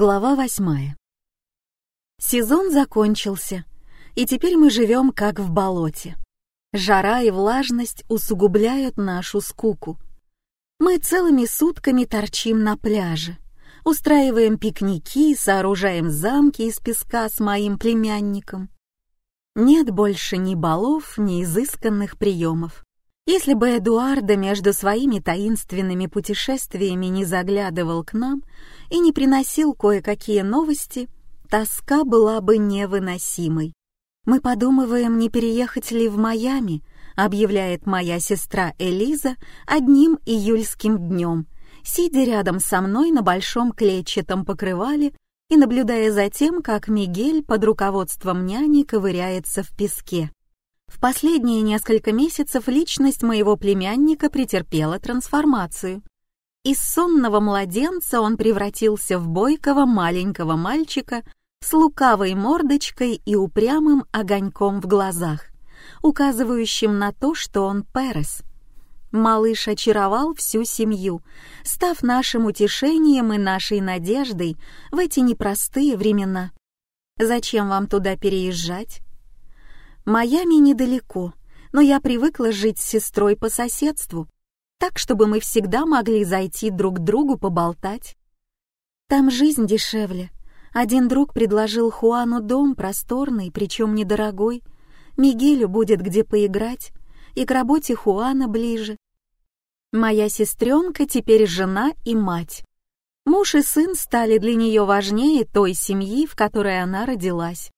Глава восьмая. Сезон закончился, и теперь мы живем как в болоте. Жара и влажность усугубляют нашу скуку. Мы целыми сутками торчим на пляже, устраиваем пикники, сооружаем замки из песка с моим племянником. Нет больше ни балов, ни изысканных приемов. Если бы Эдуарда между своими таинственными путешествиями не заглядывал к нам и не приносил кое-какие новости, тоска была бы невыносимой. «Мы подумываем, не переехать ли в Майами», объявляет моя сестра Элиза одним июльским днем, сидя рядом со мной на большом клетчатом покрывале и наблюдая за тем, как Мигель под руководством няни ковыряется в песке. В последние несколько месяцев личность моего племянника претерпела трансформацию. Из сонного младенца он превратился в бойкого маленького мальчика с лукавой мордочкой и упрямым огоньком в глазах, указывающим на то, что он Перес. Малыш очаровал всю семью, став нашим утешением и нашей надеждой в эти непростые времена. Зачем вам туда переезжать? Майами недалеко, но я привыкла жить с сестрой по соседству, так, чтобы мы всегда могли зайти друг к другу поболтать. Там жизнь дешевле. Один друг предложил Хуану дом просторный, причем недорогой. Мигелю будет где поиграть, и к работе Хуана ближе. Моя сестренка теперь жена и мать. Муж и сын стали для нее важнее той семьи, в которой она родилась.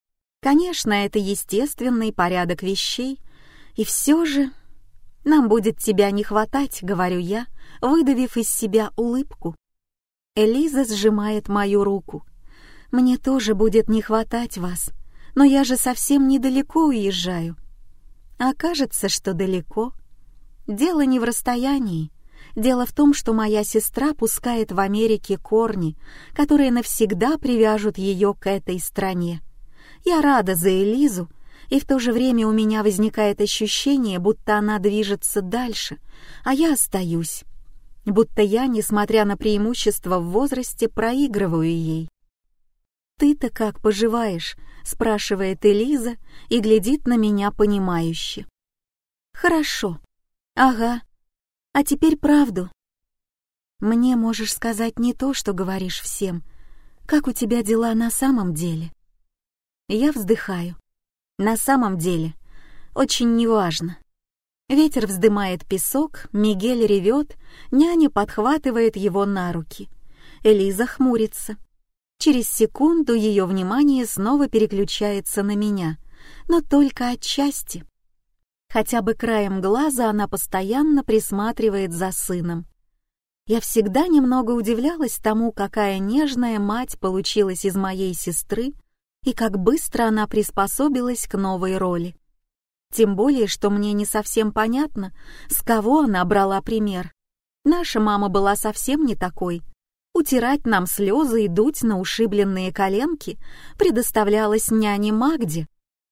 Конечно, это естественный порядок вещей, и все же нам будет тебя не хватать, говорю я, выдавив из себя улыбку. Элиза сжимает мою руку. Мне тоже будет не хватать вас, но я же совсем недалеко уезжаю. А кажется, что далеко. Дело не в расстоянии. Дело в том, что моя сестра пускает в Америке корни, которые навсегда привяжут ее к этой стране. Я рада за Элизу, и в то же время у меня возникает ощущение, будто она движется дальше, а я остаюсь. Будто я, несмотря на преимущество в возрасте, проигрываю ей. «Ты-то как поживаешь?» — спрашивает Элиза и глядит на меня понимающе. «Хорошо. Ага. А теперь правду. Мне можешь сказать не то, что говоришь всем. Как у тебя дела на самом деле?» Я вздыхаю. На самом деле, очень неважно. Ветер вздымает песок, Мигель ревет, няня подхватывает его на руки. Элиза хмурится. Через секунду ее внимание снова переключается на меня, но только отчасти. Хотя бы краем глаза она постоянно присматривает за сыном. Я всегда немного удивлялась тому, какая нежная мать получилась из моей сестры, и как быстро она приспособилась к новой роли. Тем более, что мне не совсем понятно, с кого она брала пример. Наша мама была совсем не такой. Утирать нам слезы и дуть на ушибленные коленки предоставлялось няне Магде,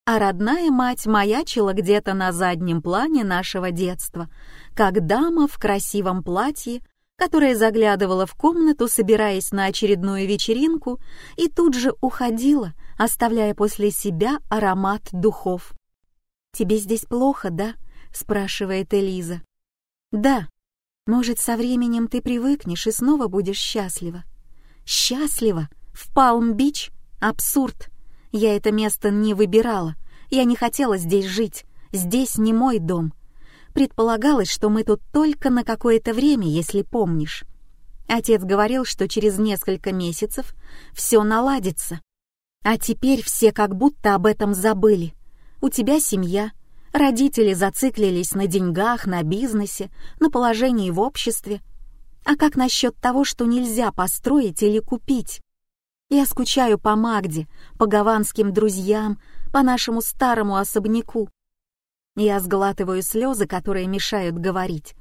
а родная мать маячила где-то на заднем плане нашего детства, как дама в красивом платье, которая заглядывала в комнату, собираясь на очередную вечеринку, и тут же уходила, оставляя после себя аромат духов. «Тебе здесь плохо, да?» — спрашивает Элиза. «Да. Может, со временем ты привыкнешь и снова будешь счастлива». «Счастлива? В Палм-Бич? Абсурд. Я это место не выбирала. Я не хотела здесь жить. Здесь не мой дом. Предполагалось, что мы тут только на какое-то время, если помнишь. Отец говорил, что через несколько месяцев все наладится. А теперь все как будто об этом забыли. У тебя семья, родители зациклились на деньгах, на бизнесе, на положении в обществе. А как насчет того, что нельзя построить или купить? Я скучаю по Магде, по гаванским друзьям, по нашему старому особняку. Я сглатываю слезы, которые мешают говорить.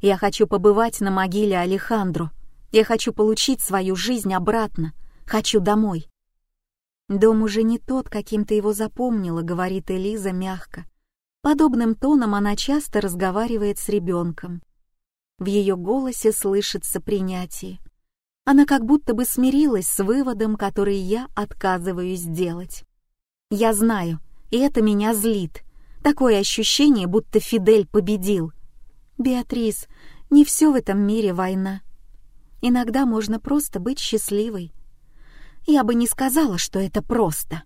Я хочу побывать на могиле Алехандро. Я хочу получить свою жизнь обратно. Хочу домой. «Дом уже не тот, каким ты его запомнила», — говорит Элиза мягко. Подобным тоном она часто разговаривает с ребенком. В ее голосе слышится принятие. Она как будто бы смирилась с выводом, который я отказываюсь делать. Я знаю, и это меня злит. Такое ощущение, будто Фидель победил. Беатрис, не все в этом мире война. Иногда можно просто быть счастливой. Я бы не сказала, что это просто.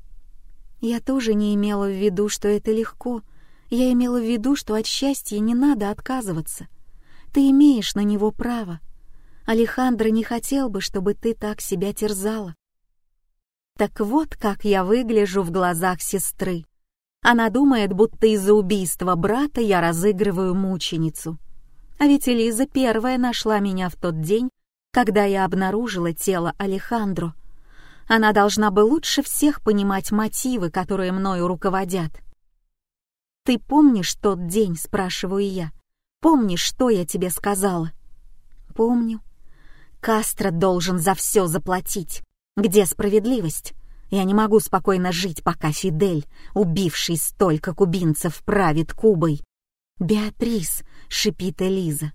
Я тоже не имела в виду, что это легко. Я имела в виду, что от счастья не надо отказываться. Ты имеешь на него право. Алехандро не хотел бы, чтобы ты так себя терзала. Так вот, как я выгляжу в глазах сестры. Она думает, будто из-за убийства брата я разыгрываю мученицу. А ведь Элиза первая нашла меня в тот день, когда я обнаружила тело Алехандро. Она должна бы лучше всех понимать мотивы, которые мною руководят. «Ты помнишь тот день?» — спрашиваю я. «Помнишь, что я тебе сказала?» «Помню». «Кастро должен за все заплатить. Где справедливость? Я не могу спокойно жить, пока Фидель, убивший столько кубинцев, правит Кубой». «Беатрис», — шипит Элиза.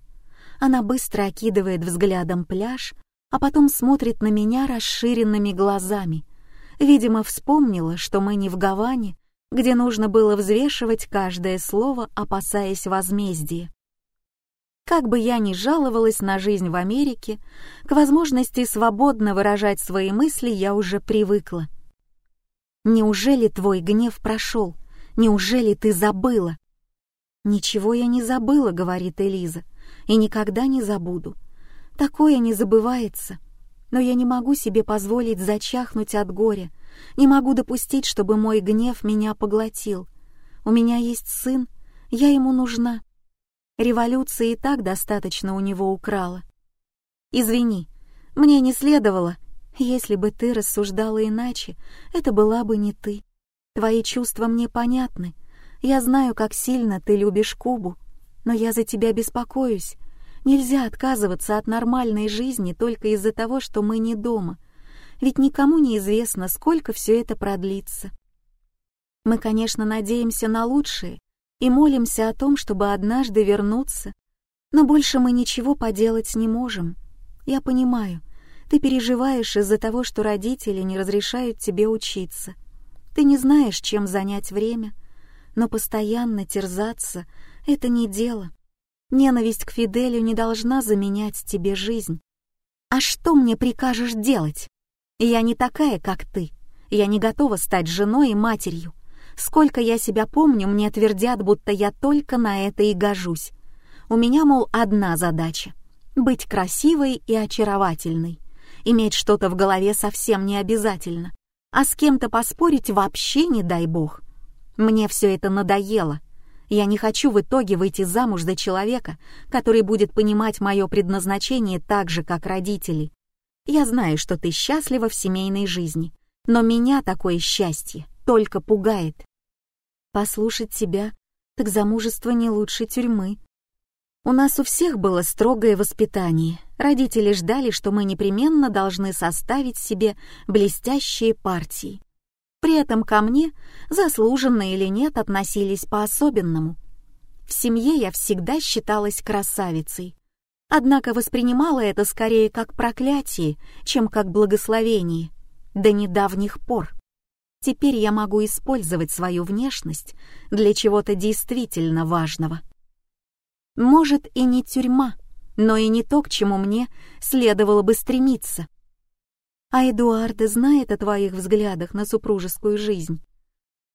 Она быстро окидывает взглядом пляж, а потом смотрит на меня расширенными глазами. Видимо, вспомнила, что мы не в Гаване, где нужно было взвешивать каждое слово, опасаясь возмездия. Как бы я ни жаловалась на жизнь в Америке, к возможности свободно выражать свои мысли я уже привыкла. «Неужели твой гнев прошел? Неужели ты забыла?» «Ничего я не забыла», — говорит Элиза, — «и никогда не забуду. Такое не забывается. Но я не могу себе позволить зачахнуть от горя, не могу допустить, чтобы мой гнев меня поглотил. У меня есть сын, я ему нужна. Революция и так достаточно у него украла. Извини, мне не следовало. Если бы ты рассуждала иначе, это была бы не ты. Твои чувства мне понятны. Я знаю, как сильно ты любишь Кубу, но я за тебя беспокоюсь. Нельзя отказываться от нормальной жизни только из-за того, что мы не дома. Ведь никому не известно, сколько все это продлится. Мы, конечно, надеемся на лучшее, и молимся о том, чтобы однажды вернуться, но больше мы ничего поделать не можем. Я понимаю, ты переживаешь из-за того, что родители не разрешают тебе учиться. Ты не знаешь, чем занять время, но постоянно терзаться — это не дело. Ненависть к Фиделю не должна заменять тебе жизнь. А что мне прикажешь делать? Я не такая, как ты. Я не готова стать женой и матерью. Сколько я себя помню, мне твердят, будто я только на это и гожусь. У меня, мол, одна задача — быть красивой и очаровательной. Иметь что-то в голове совсем не обязательно, а с кем-то поспорить вообще не дай бог. Мне все это надоело. Я не хочу в итоге выйти замуж за человека, который будет понимать мое предназначение так же, как родители. Я знаю, что ты счастлива в семейной жизни, но меня такое счастье только пугает. Послушать тебя, так замужество не лучше тюрьмы. У нас у всех было строгое воспитание. Родители ждали, что мы непременно должны составить себе блестящие партии. При этом ко мне, заслуженно или нет, относились по-особенному. В семье я всегда считалась красавицей, однако воспринимала это скорее как проклятие, чем как благословение, до недавних пор. Теперь я могу использовать свою внешность для чего-то действительно важного. Может, и не тюрьма, но и не то, к чему мне следовало бы стремиться. А Эдуарда знает о твоих взглядах на супружескую жизнь.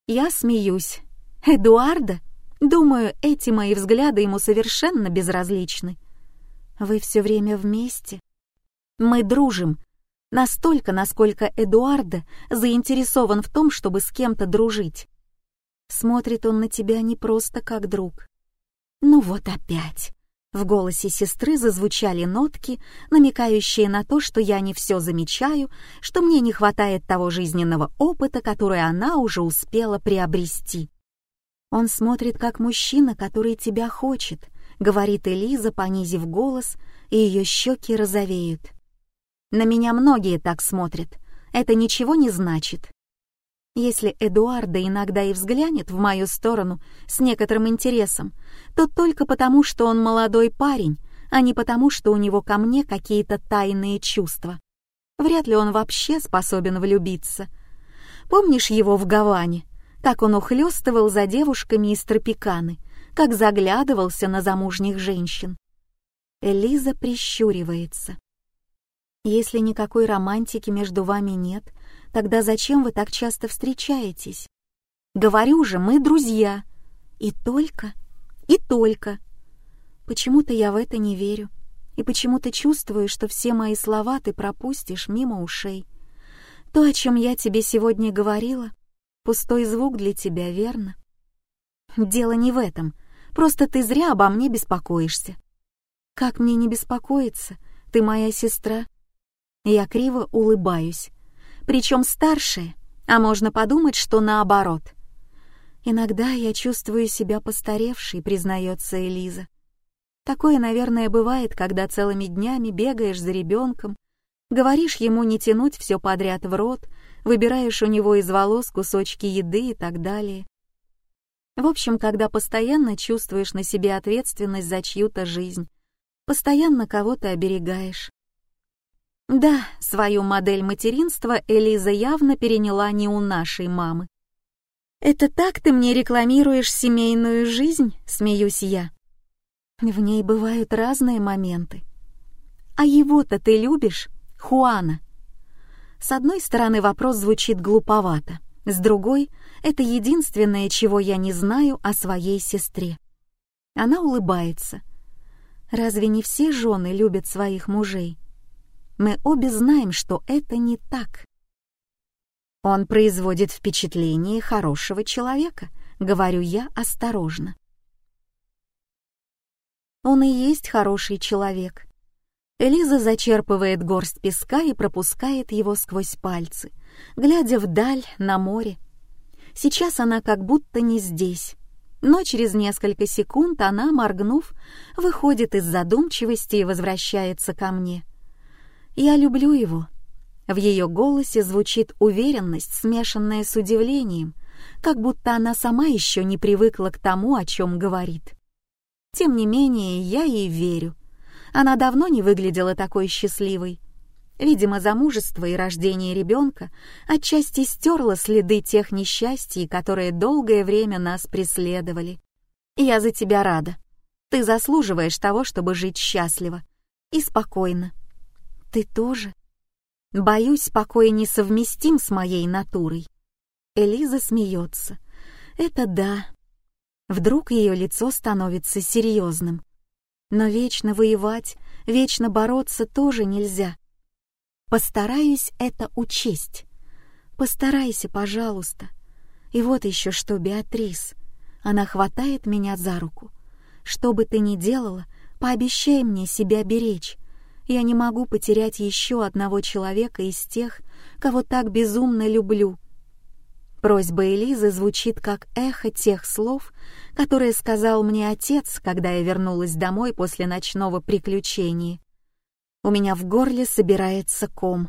Я смеюсь. Эдуарда? Думаю, эти мои взгляды ему совершенно безразличны. Вы все время вместе. Мы дружим, Настолько, насколько Эдуарда заинтересован в том, чтобы с кем-то дружить. Смотрит он на тебя не просто как друг. Ну вот опять. В голосе сестры зазвучали нотки, намекающие на то, что я не все замечаю, что мне не хватает того жизненного опыта, который она уже успела приобрести. Он смотрит как мужчина, который тебя хочет, говорит Элиза, понизив голос, и ее щеки розовеют. На меня многие так смотрят. Это ничего не значит. Если Эдуарда иногда и взглянет в мою сторону с некоторым интересом, то только потому, что он молодой парень, а не потому, что у него ко мне какие-то тайные чувства. Вряд ли он вообще способен влюбиться. Помнишь его в Гаване? Как он ухлёстывал за девушками из Тропиканы, как заглядывался на замужних женщин. Элиза прищуривается. Если никакой романтики между вами нет, тогда зачем вы так часто встречаетесь? Говорю же, мы друзья. И только, и только. Почему-то я в это не верю. И почему-то чувствую, что все мои слова ты пропустишь мимо ушей. То, о чем я тебе сегодня говорила, пустой звук для тебя, верно? Дело не в этом. Просто ты зря обо мне беспокоишься. Как мне не беспокоиться? Ты моя сестра. Я криво улыбаюсь. Причем старшая, а можно подумать, что наоборот. Иногда я чувствую себя постаревшей, признается Элиза. Такое, наверное, бывает, когда целыми днями бегаешь за ребенком, говоришь ему не тянуть все подряд в рот, выбираешь у него из волос кусочки еды и так далее. В общем, когда постоянно чувствуешь на себе ответственность за чью-то жизнь, постоянно кого-то оберегаешь. Да, свою модель материнства Элиза явно переняла не у нашей мамы. «Это так ты мне рекламируешь семейную жизнь?» — смеюсь я. В ней бывают разные моменты. А его-то ты любишь, Хуана? С одной стороны, вопрос звучит глуповато. С другой, это единственное, чего я не знаю о своей сестре. Она улыбается. Разве не все жены любят своих мужей? Мы обе знаем, что это не так. Он производит впечатление хорошего человека, говорю я осторожно. Он и есть хороший человек. Элиза зачерпывает горсть песка и пропускает его сквозь пальцы, глядя вдаль на море. Сейчас она как будто не здесь, но через несколько секунд она, моргнув, выходит из задумчивости и возвращается ко мне. Я люблю его. В ее голосе звучит уверенность, смешанная с удивлением, как будто она сама еще не привыкла к тому, о чем говорит. Тем не менее, я ей верю. Она давно не выглядела такой счастливой. Видимо, замужество и рождение ребенка отчасти стерло следы тех несчастий, которые долгое время нас преследовали. Я за тебя рада. Ты заслуживаешь того, чтобы жить счастливо и спокойно. Ты тоже. Боюсь, покой несовместим с моей натурой. Элиза смеется. Это да, Вдруг ее лицо становится серьезным. Но вечно воевать, вечно бороться тоже нельзя. Постараюсь это учесть. Постарайся, пожалуйста. И вот еще что, Беатрис. Она хватает меня за руку. Что бы ты ни делала, пообещай мне себя беречь. Я не могу потерять еще одного человека из тех, кого так безумно люблю. Просьба Элизы звучит как эхо тех слов, которые сказал мне отец, когда я вернулась домой после ночного приключения. У меня в горле собирается ком.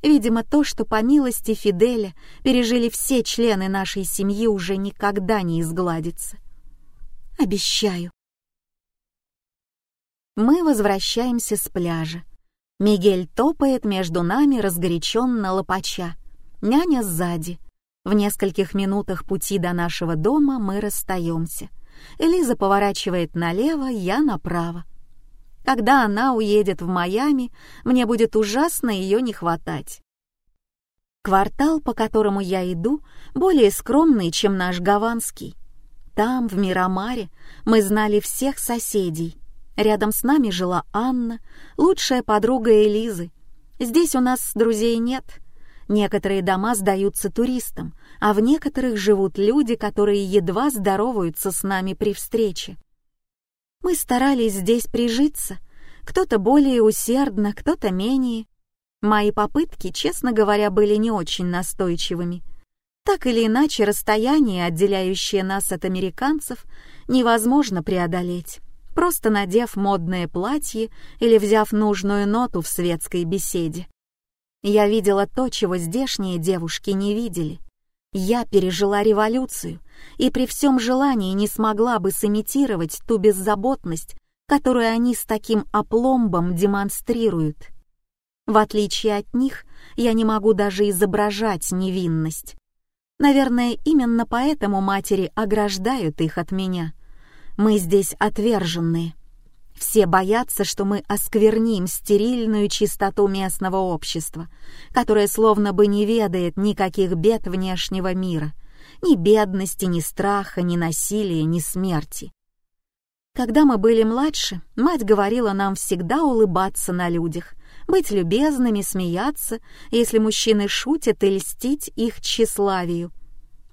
Видимо, то, что по милости Фиделя пережили все члены нашей семьи, уже никогда не изгладится. Обещаю. Мы возвращаемся с пляжа. Мигель топает между нами разгоряченно лопача. Няня сзади — в нескольких минутах пути до нашего дома мы расстаемся. Элиза поворачивает налево, я направо. Когда она уедет в Майами, мне будет ужасно ее не хватать. Квартал, по которому я иду, более скромный, чем наш гаванский. Там, в Мирамаре, мы знали всех соседей. Рядом с нами жила Анна, лучшая подруга Элизы. Здесь у нас друзей нет — Некоторые дома сдаются туристам, а в некоторых живут люди, которые едва здороваются с нами при встрече. Мы старались здесь прижиться, кто-то более усердно, кто-то менее. Мои попытки, честно говоря, были не очень настойчивыми. Так или иначе, расстояние, отделяющее нас от американцев, невозможно преодолеть, просто надев модное платье или взяв нужную ноту в светской беседе. Я видела то, чего здешние девушки не видели. Я пережила революцию и при всем желании не смогла бы сымитировать ту беззаботность, которую они с таким опломбом демонстрируют. В отличие от них, я не могу даже изображать невинность. Наверное, именно поэтому матери ограждают их от меня. Мы здесь отверженные. Все боятся, что мы оскверним стерильную чистоту местного общества, которое словно бы не ведает никаких бед внешнего мира, ни бедности, ни страха, ни насилия, ни смерти. Когда мы были младше, мать говорила нам всегда улыбаться на людях, быть любезными, смеяться, если мужчины шутят и льстить их тщеславию.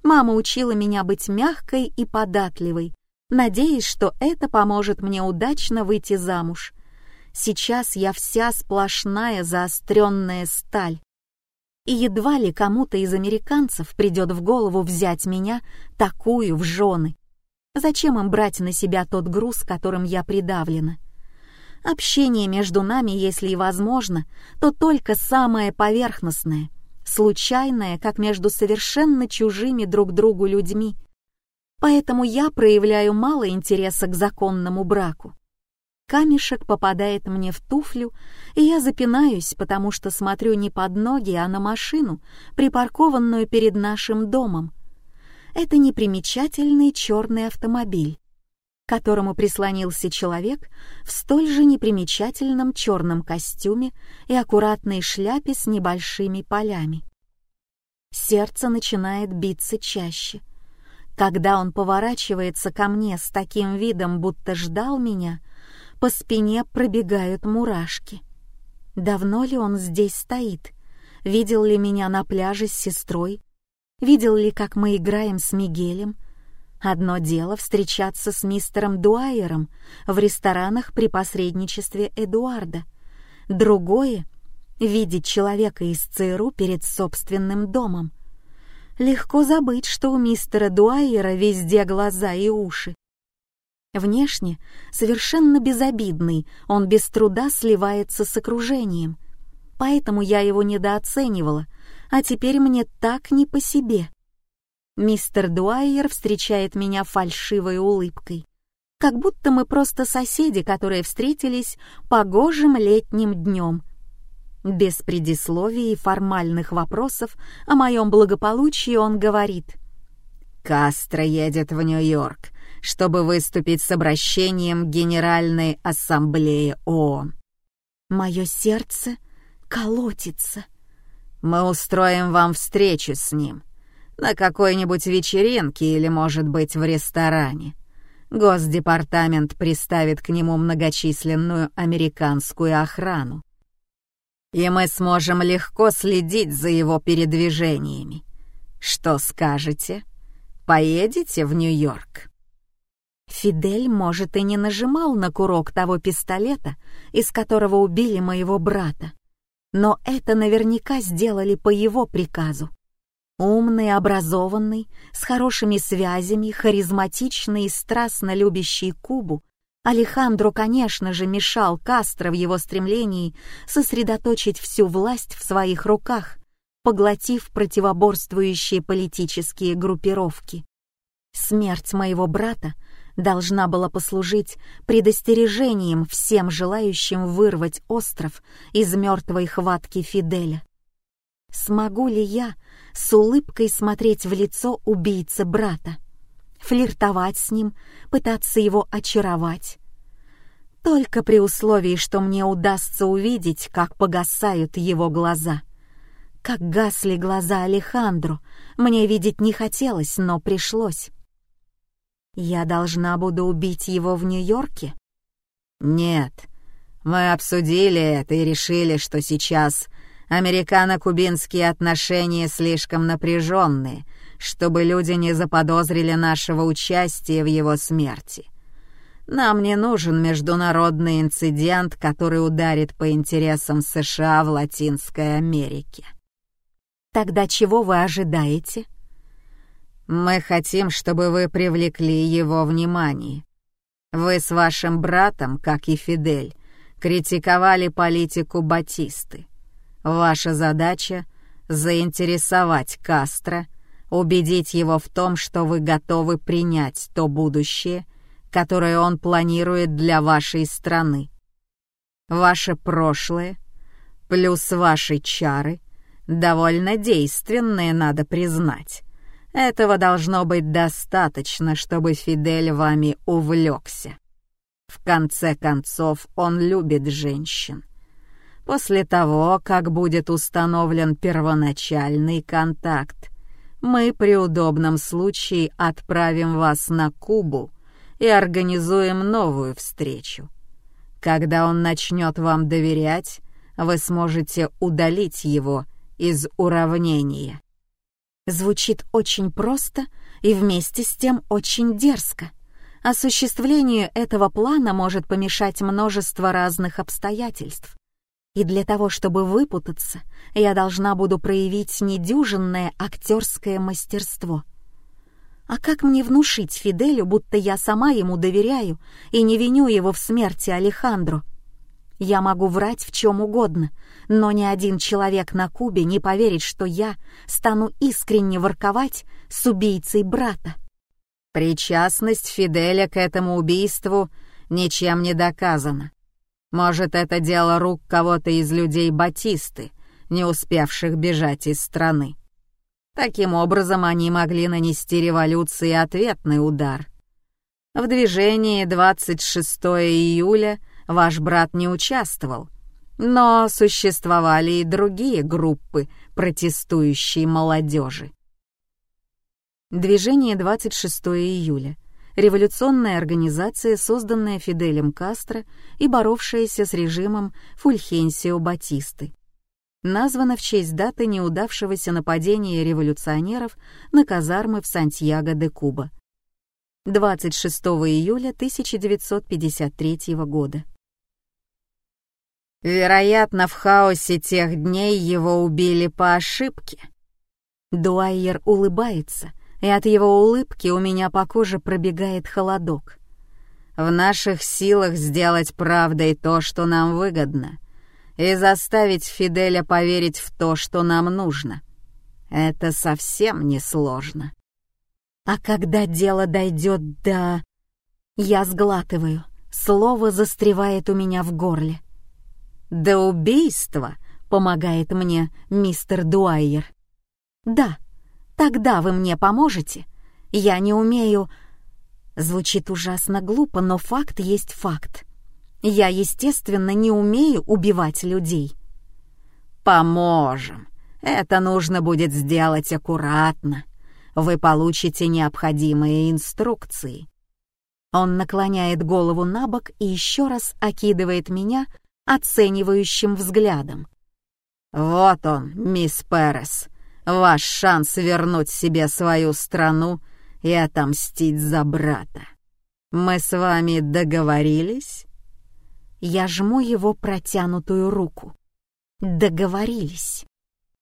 Мама учила меня быть мягкой и податливой, надеясь, что это поможет мне удачно выйти замуж. Сейчас я вся сплошная заостренная сталь. И едва ли кому-то из американцев придет в голову взять меня такую в жены. Зачем им брать на себя тот груз, которым я придавлена? Общение между нами, если и возможно, то только самое поверхностное, случайное, как между совершенно чужими друг другу людьми — поэтому я проявляю мало интереса к законному браку. Камешек попадает мне в туфлю, и я запинаюсь, потому что смотрю не под ноги, а на машину, припаркованную перед нашим домом. Это непримечательный черный автомобиль, к которому прислонился человек в столь же непримечательном черном костюме и аккуратной шляпе с небольшими полями. Сердце начинает биться чаще — когда он поворачивается ко мне с таким видом, будто ждал меня, по спине пробегают мурашки. Давно ли он здесь стоит? Видел ли меня на пляже с сестрой? Видел ли, как мы играем с Мигелем? Одно дело встречаться с мистером Дуайером в ресторанах при посредничестве Эдуарда. Другое — видеть человека из ЦРУ перед собственным домом легко забыть, что у мистера Дуайера везде глаза и уши. Внешне совершенно безобидный, он без труда сливается с окружением. Поэтому я его недооценивала, а теперь мне так не по себе. Мистер Дуайер встречает меня фальшивой улыбкой, как будто мы просто соседи, которые встретились погожим летним днем без предисловий и формальных вопросов о моем благополучии он говорит. «Кастро едет в Нью-Йорк, чтобы выступить с обращением Генеральной Ассамблеи ООН». Мое сердце колотится. «Мы устроим вам встречу с ним. На какой-нибудь вечеринке или, может быть, в ресторане. Госдепартамент приставит к нему многочисленную американскую охрану и мы сможем легко следить за его передвижениями. Что скажете? Поедете в Нью-Йорк?» Фидель, может, и не нажимал на курок того пистолета, из которого убили моего брата, но это наверняка сделали по его приказу. Умный, образованный, с хорошими связями, харизматичный и страстно любящий Кубу, Алехандро, конечно же, мешал Кастро в его стремлении сосредоточить всю власть в своих руках, поглотив противоборствующие политические группировки. Смерть моего брата должна была послужить предостережением всем желающим вырвать остров из мертвой хватки Фиделя. Смогу ли я с улыбкой смотреть в лицо убийцы брата? Флиртовать с ним, пытаться его очаровать. Только при условии, что мне удастся увидеть, как погасают его глаза. Как гасли глаза Алехандро, мне видеть не хотелось, но пришлось. Я должна буду убить его в Нью-Йорке? Нет, мы обсудили это и решили, что сейчас американо-кубинские отношения слишком напряженные — чтобы люди не заподозрили нашего участия в его смерти. Нам не нужен международный инцидент, который ударит по интересам США в Латинской Америке. Тогда чего вы ожидаете? Мы хотим, чтобы вы привлекли его внимание. Вы с вашим братом, как и Фидель, критиковали политику Батисты. Ваша задача — заинтересовать Кастро — убедить его в том, что вы готовы принять то будущее, которое он планирует для вашей страны. Ваше прошлое плюс ваши чары довольно действенные, надо признать. Этого должно быть достаточно, чтобы Фидель вами увлекся. В конце концов, он любит женщин. После того, как будет установлен первоначальный контакт, мы при удобном случае отправим вас на Кубу и организуем новую встречу. Когда он начнет вам доверять, вы сможете удалить его из уравнения. Звучит очень просто и вместе с тем очень дерзко. Осуществлению этого плана может помешать множество разных обстоятельств. И для того, чтобы выпутаться, я должна буду проявить недюжинное актерское мастерство. А как мне внушить Фиделю, будто я сама ему доверяю и не виню его в смерти Алехандро? Я могу врать в чем угодно, но ни один человек на Кубе не поверит, что я стану искренне ворковать с убийцей брата. Причастность Фиделя к этому убийству ничем не доказана. Может, это дело рук кого-то из людей Батисты, не успевших бежать из страны. Таким образом, они могли нанести революции ответный удар. В движении 26 июля ваш брат не участвовал, но существовали и другие группы протестующей молодежи. Движение 26 июля. Революционная организация, созданная Фиделем Кастро и боровшаяся с режимом Фульхенсио Батисты. Названа в честь даты неудавшегося нападения революционеров на казармы в Сантьяго де Куба. 26 июля 1953 года. Вероятно, в хаосе тех дней его убили по ошибке. Дуайер улыбается, и от его улыбки у меня по коже пробегает холодок. В наших силах сделать правдой то, что нам выгодно, и заставить Фиделя поверить в то, что нам нужно. Это совсем не сложно. А когда дело дойдет до... Я сглатываю, слово застревает у меня в горле. «До убийства», — помогает мне мистер Дуайер. «Да, тогда вы мне поможете. Я не умею...» Звучит ужасно глупо, но факт есть факт. Я, естественно, не умею убивать людей. «Поможем. Это нужно будет сделать аккуратно. Вы получите необходимые инструкции». Он наклоняет голову на бок и еще раз окидывает меня оценивающим взглядом. «Вот он, мисс Перес, ваш шанс вернуть себе свою страну и отомстить за брата. Мы с вами договорились?» Я жму его протянутую руку. «Договорились».